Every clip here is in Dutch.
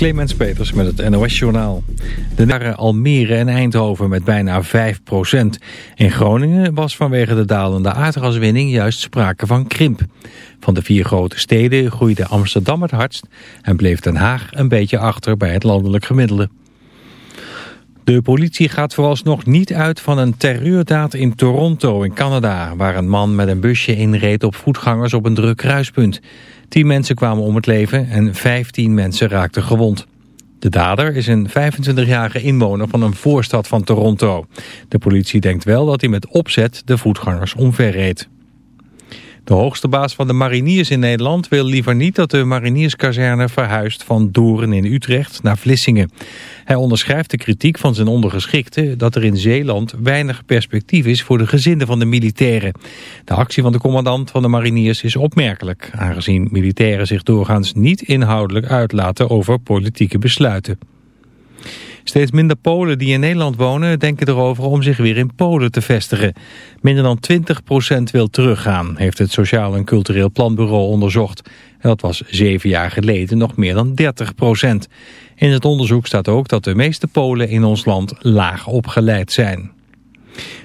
Clemens Peters met het NOS-journaal. De nare Almere en Eindhoven met bijna 5% In Groningen was vanwege de dalende aardgaswinning juist sprake van krimp. Van de vier grote steden groeide Amsterdam het hardst... en bleef Den Haag een beetje achter bij het landelijk gemiddelde. De politie gaat vooralsnog niet uit van een terreurdaad in Toronto in Canada... waar een man met een busje inreed op voetgangers op een druk kruispunt. Tien mensen kwamen om het leven en 15 mensen raakten gewond. De dader is een 25-jarige inwoner van een voorstad van Toronto. De politie denkt wel dat hij met opzet de voetgangers omverreed. De hoogste baas van de mariniers in Nederland wil liever niet dat de marinierskazerne verhuist van Doren in Utrecht naar Vlissingen. Hij onderschrijft de kritiek van zijn ondergeschikte dat er in Zeeland weinig perspectief is voor de gezinnen van de militairen. De actie van de commandant van de mariniers is opmerkelijk, aangezien militairen zich doorgaans niet inhoudelijk uitlaten over politieke besluiten. Steeds minder Polen die in Nederland wonen denken erover om zich weer in Polen te vestigen. Minder dan 20% wil teruggaan, heeft het Sociaal en Cultureel Planbureau onderzocht. En dat was zeven jaar geleden nog meer dan 30%. In het onderzoek staat ook dat de meeste Polen in ons land laag opgeleid zijn.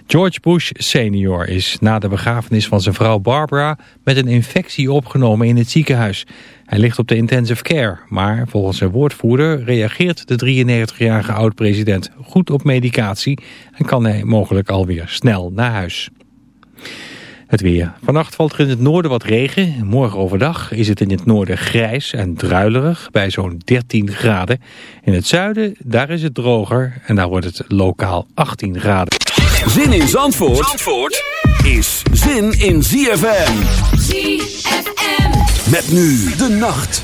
George Bush senior is na de begrafenis van zijn vrouw Barbara met een infectie opgenomen in het ziekenhuis. Hij ligt op de intensive care, maar volgens zijn woordvoerder reageert de 93-jarige oud-president goed op medicatie en kan hij mogelijk alweer snel naar huis. Het weer. Vannacht valt er in het noorden wat regen. Morgen overdag is het in het noorden grijs en druilerig bij zo'n 13 graden. In het zuiden, daar is het droger en daar wordt het lokaal 18 graden. Zin in Zandvoort, Zandvoort is zin in ZFM. ZFM. Met nu de nacht.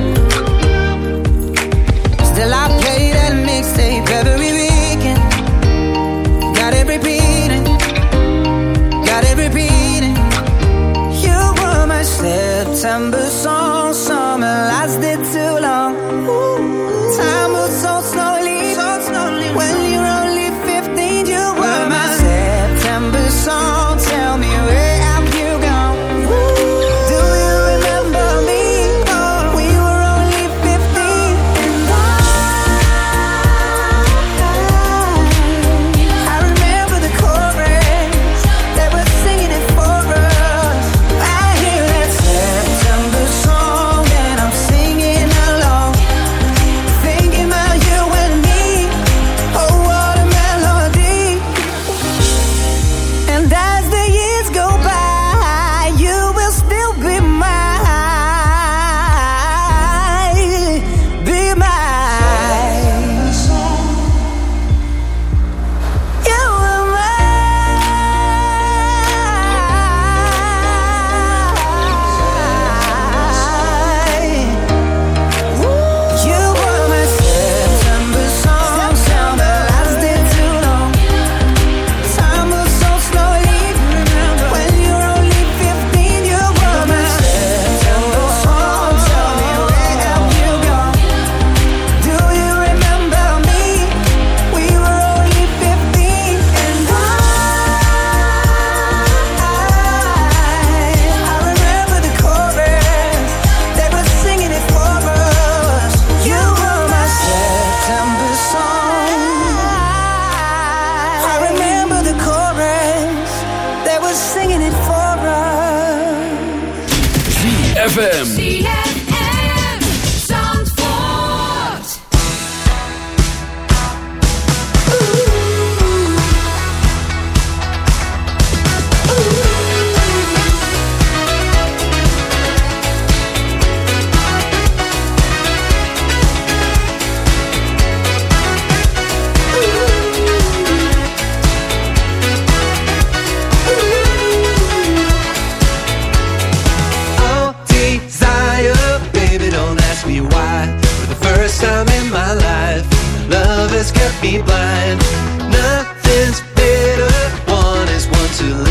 September song. to.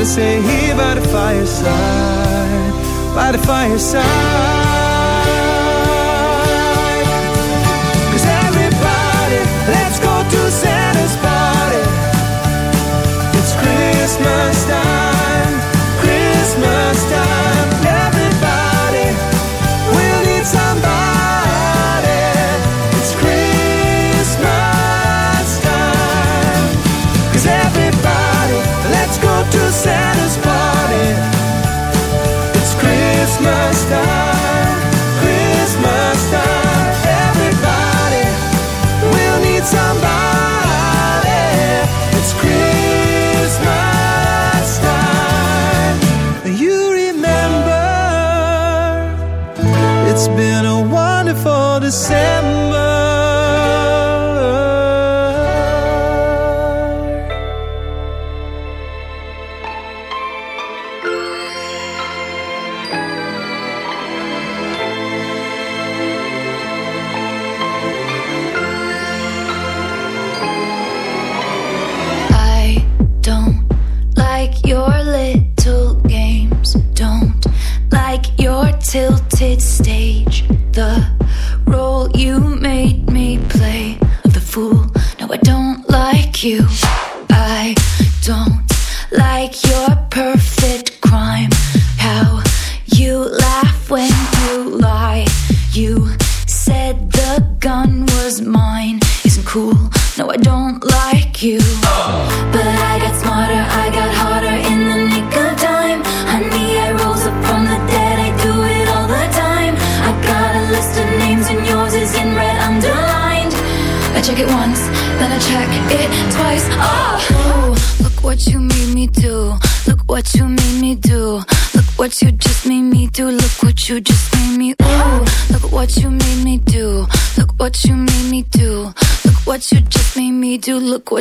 to stay here by the fireside, by the fireside.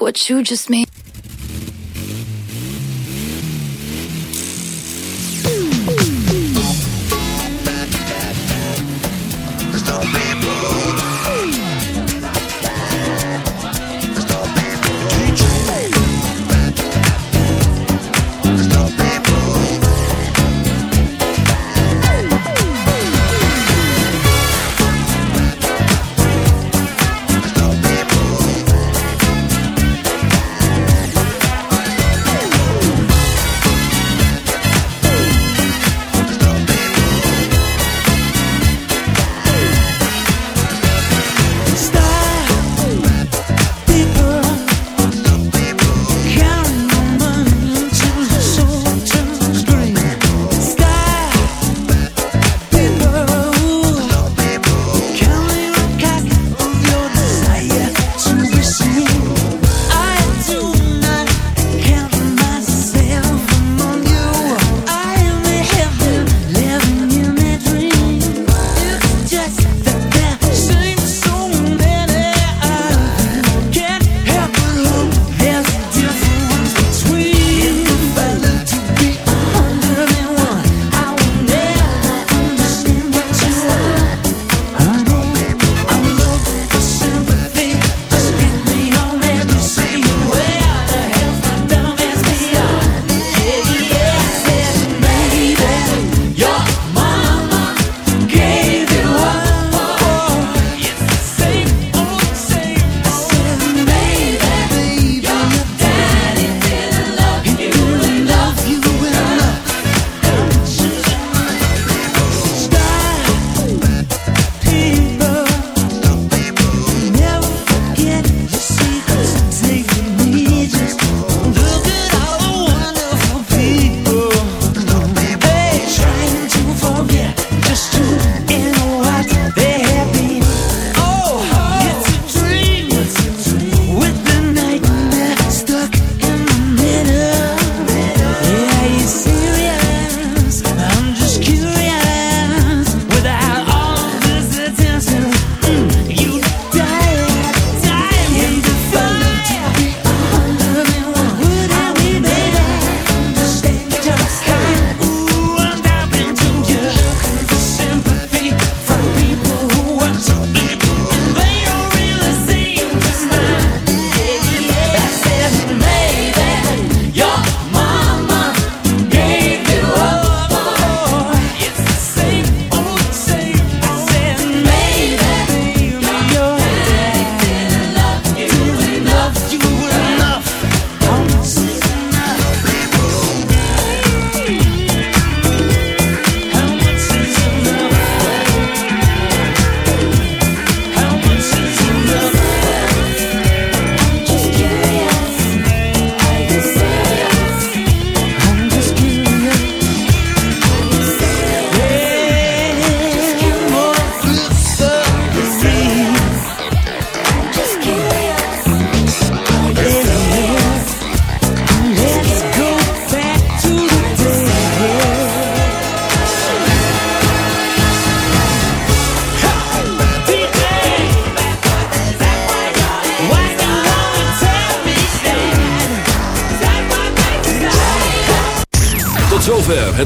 What you just made.